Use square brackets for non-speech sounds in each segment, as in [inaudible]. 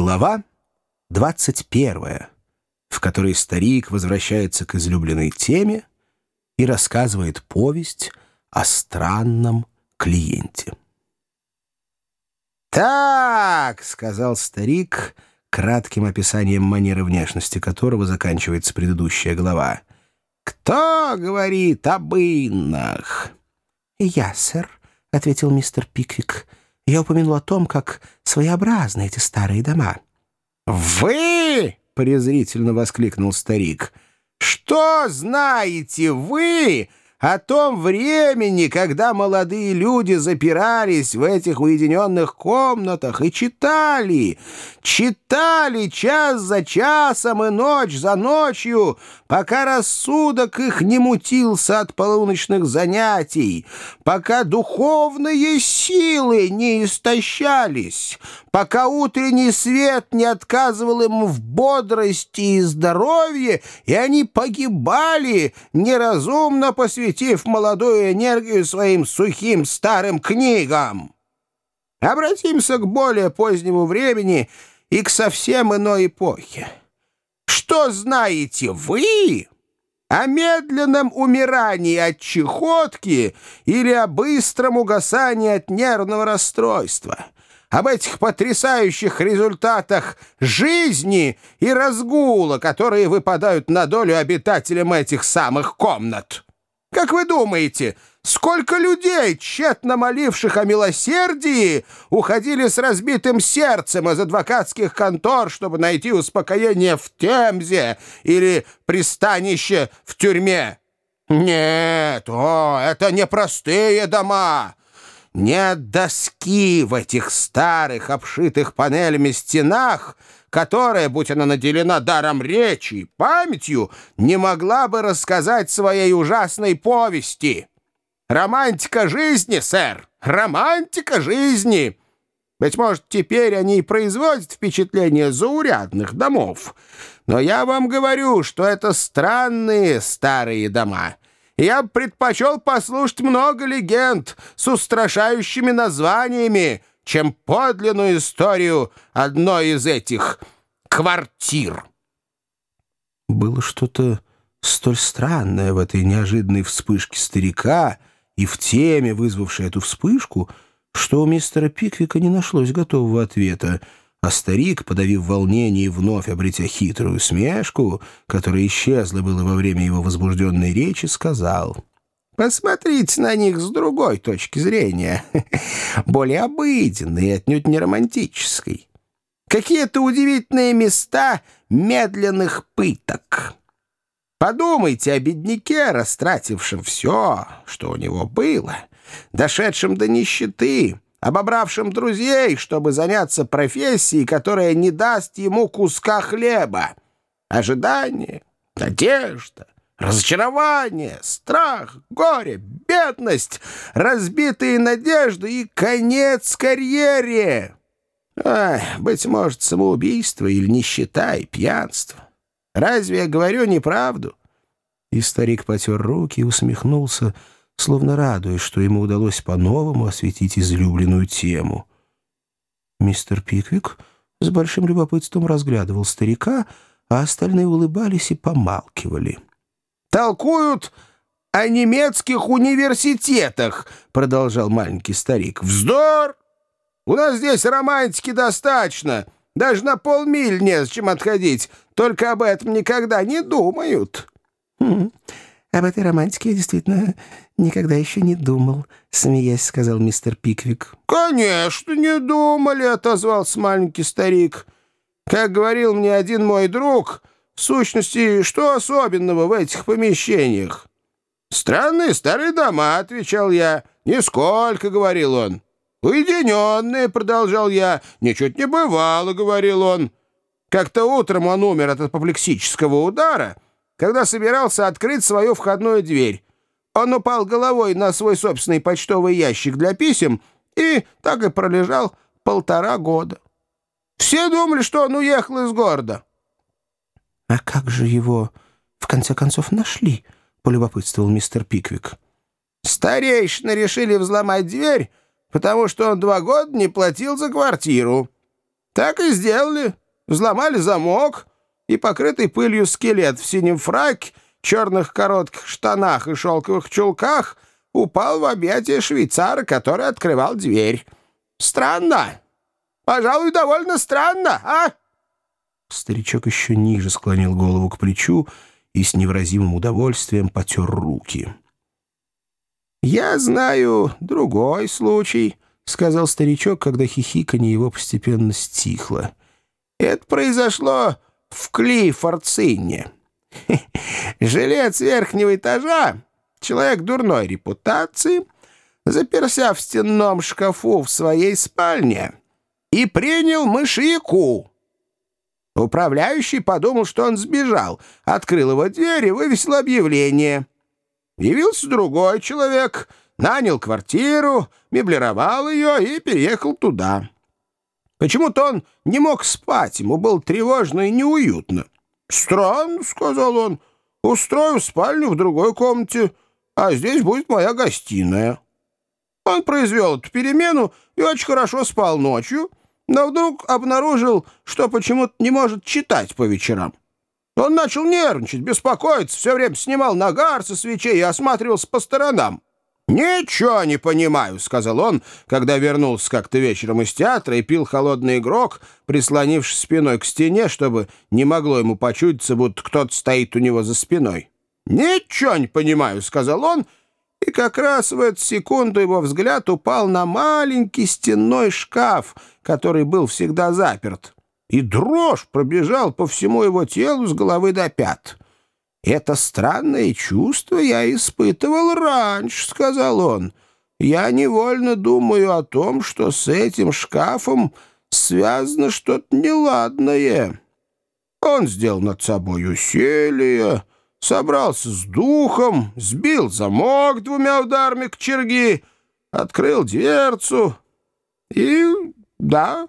Глава 21, в которой старик возвращается к излюбленной теме и рассказывает повесть о странном клиенте. «Так», — сказал старик, кратким описанием манеры внешности которого заканчивается предыдущая глава, «кто говорит об иннах?» «Я, сэр», — ответил мистер Пиквик, — я упомянул о том, как своеобразны эти старые дома. «Вы!» — презрительно воскликнул старик. «Что знаете вы о том времени, когда молодые люди запирались в этих уединенных комнатах и читали, читали час за часом и ночь за ночью, пока рассудок их не мутился от полуночных занятий, пока духовные силы не истощались, пока утренний свет не отказывал им в бодрости и здоровье, и они погибали, неразумно посвятив молодую энергию своим сухим старым книгам. Обратимся к более позднему времени и к совсем иной эпохе. Что знаете вы о медленном умирании от чехотки или о быстром угасании от нервного расстройства? об этих потрясающих результатах жизни и разгула, которые выпадают на долю обитателям этих самых комнат. Как вы думаете, сколько людей, тщетно моливших о милосердии, уходили с разбитым сердцем из адвокатских контор, чтобы найти успокоение в Темзе или пристанище в тюрьме? Нет, о, это не простые дома. Нет доски в этих старых, обшитых панелями стенах, которая, будь она наделена даром речи и памятью, не могла бы рассказать своей ужасной повести. Романтика жизни, сэр, романтика жизни. Быть может, теперь они и производят впечатление заурядных домов. Но я вам говорю, что это странные старые дома — я предпочел послушать много легенд с устрашающими названиями, чем подлинную историю одной из этих квартир. Было что-то столь странное в этой неожиданной вспышке старика и в теме, вызвавшей эту вспышку, что у мистера Пиквика не нашлось готового ответа — а старик, подавив волнение и вновь обретя хитрую смешку, которая исчезла было во время его возбужденной речи, сказал... Посмотрите на них с другой точки зрения, [laughs] более обыденной и отнюдь не романтической. Какие-то удивительные места медленных пыток. Подумайте о бедняке, растратившем все, что у него было, дошедшем до нищеты, обобравшим друзей, чтобы заняться профессией, которая не даст ему куска хлеба. Ожидание, надежда, разочарование, страх, горе, бедность, разбитые надежды и конец карьере. Ай, быть может, самоубийство или нищета и пьянство. Разве я говорю неправду? И старик потер руки и усмехнулся, — словно радуясь, что ему удалось по-новому осветить излюбленную тему. Мистер Пиквик с большим любопытством разглядывал старика, а остальные улыбались и помалкивали. «Толкуют о немецких университетах», — продолжал маленький старик. «Вздор! У нас здесь романтики достаточно. Даже на полмиль не с чем отходить. Только об этом никогда не думают». Хм. «Об этой романтике я действительно никогда еще не думал», — смеясь сказал мистер Пиквик. «Конечно, не думали», — отозвался маленький старик. «Как говорил мне один мой друг, в сущности, что особенного в этих помещениях?» «Странные старые дома», — отвечал я. «Нисколько», — говорил он. «Уединенные», — продолжал я. «Ничуть не бывало», — говорил он. Как-то утром он умер от апоплексического удара — когда собирался открыть свою входную дверь. Он упал головой на свой собственный почтовый ящик для писем и так и пролежал полтора года. Все думали, что он уехал из города. — А как же его, в конце концов, нашли? — полюбопытствовал мистер Пиквик. — Старейшины решили взломать дверь, потому что он два года не платил за квартиру. Так и сделали. Взломали замок, и покрытый пылью скелет в синем фраке, черных коротких штанах и шелковых чулках упал в объятия швейцара, который открывал дверь. Странно. Пожалуй, довольно странно, а? Старичок еще ниже склонил голову к плечу и с невыразимым удовольствием потер руки. «Я знаю другой случай», — сказал старичок, когда хихиканье его постепенно стихло. «Это произошло в Клиффордсине. [laughs] Жилец верхнего этажа, человек дурной репутации, заперся в стенном шкафу в своей спальне и принял мышьяку. Управляющий подумал, что он сбежал, открыл его дверь и вывесил объявление. Явился другой человек, нанял квартиру, меблировал ее и переехал туда. Почему-то он не мог спать, ему было тревожно и неуютно. «Странно», — сказал он, — «устрою спальню в другой комнате, а здесь будет моя гостиная». Он произвел эту перемену и очень хорошо спал ночью, но вдруг обнаружил, что почему-то не может читать по вечерам. Он начал нервничать, беспокоиться, все время снимал нагар со свечей и осматривался по сторонам. «Ничего не понимаю», — сказал он, когда вернулся как-то вечером из театра и пил холодный игрок, прислонившись спиной к стене, чтобы не могло ему почудиться, будто кто-то стоит у него за спиной. «Ничего не понимаю», — сказал он, и как раз в эту секунду его взгляд упал на маленький стенной шкаф, который был всегда заперт, и дрожь пробежал по всему его телу с головы до пят. «Это странное чувство я испытывал раньше», — сказал он. «Я невольно думаю о том, что с этим шкафом связано что-то неладное». Он сделал над собой усилие, собрался с духом, сбил замок двумя ударами к черги, открыл дверцу и, да,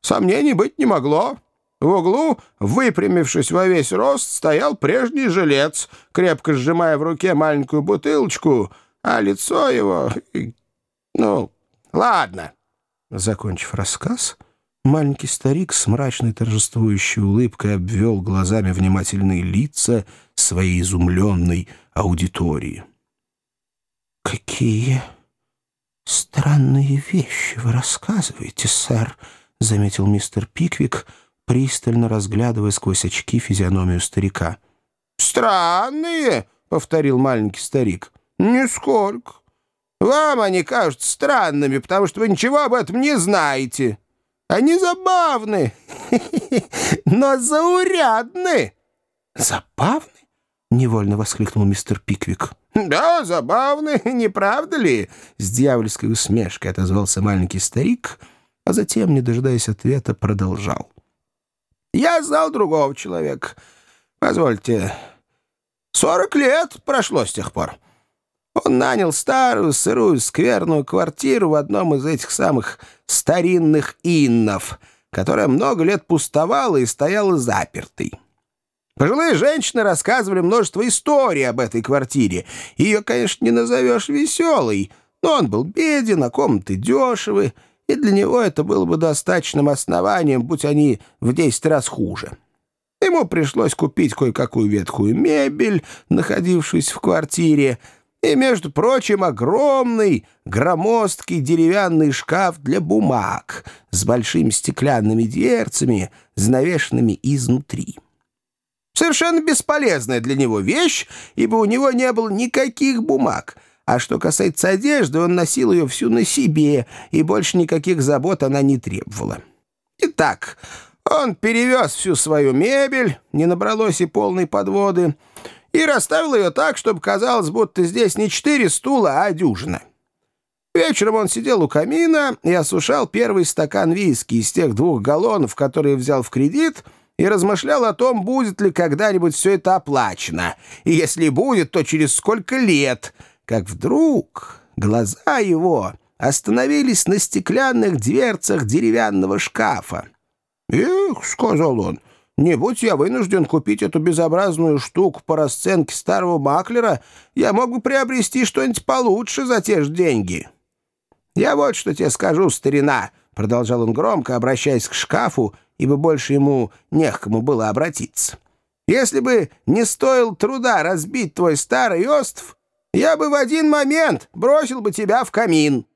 сомнений быть не могло. В углу, выпрямившись во весь рост, стоял прежний жилец, крепко сжимая в руке маленькую бутылочку, а лицо его... Ну, ладно. Закончив рассказ, маленький старик с мрачной торжествующей улыбкой обвел глазами внимательные лица своей изумленной аудитории. «Какие странные вещи вы рассказываете, сэр», — заметил мистер Пиквик, — пристально разглядывая сквозь очки физиономию старика. «Странные», — повторил маленький старик. «Нисколько. Вам они кажутся странными, потому что вы ничего об этом не знаете. Они забавны, [laughs] но заурядны». «Забавны?» — невольно воскликнул мистер Пиквик. «Да, забавны, [laughs] не правда ли?» — с дьявольской усмешкой отозвался маленький старик, а затем, не дожидаясь ответа, продолжал. Я знал другого человека. Позвольте, сорок лет прошло с тех пор. Он нанял старую, сырую, скверную квартиру в одном из этих самых старинных иннов, которая много лет пустовала и стояла запертой. Пожилые женщины рассказывали множество историй об этой квартире. Ее, конечно, не назовешь веселой, но он был беден, а комнаты дешевы, и для него это было бы достаточным основанием, будь они в десять раз хуже. Ему пришлось купить кое-какую ветхую мебель, находившуюся в квартире, и, между прочим, огромный громоздкий деревянный шкаф для бумаг с большими стеклянными дверцами, занавешенными изнутри. Совершенно бесполезная для него вещь, ибо у него не было никаких бумаг — а что касается одежды, он носил ее всю на себе, и больше никаких забот она не требовала. Итак, он перевез всю свою мебель, не набралось и полной подводы, и расставил ее так, чтобы казалось, будто здесь не четыре стула, а дюжина. Вечером он сидел у камина и осушал первый стакан виски из тех двух галлонов, которые взял в кредит, и размышлял о том, будет ли когда-нибудь все это оплачено, и если будет, то через сколько лет — как вдруг глаза его остановились на стеклянных дверцах деревянного шкафа. «Эх», — сказал он, — «не будь я вынужден купить эту безобразную штуку по расценке старого маклера, я мог бы приобрести что-нибудь получше за те же деньги». «Я вот что тебе скажу, старина», — продолжал он громко, обращаясь к шкафу, ибо больше ему не к кому было обратиться. «Если бы не стоил труда разбить твой старый остров, я бы в один момент бросил бы тебя в камин».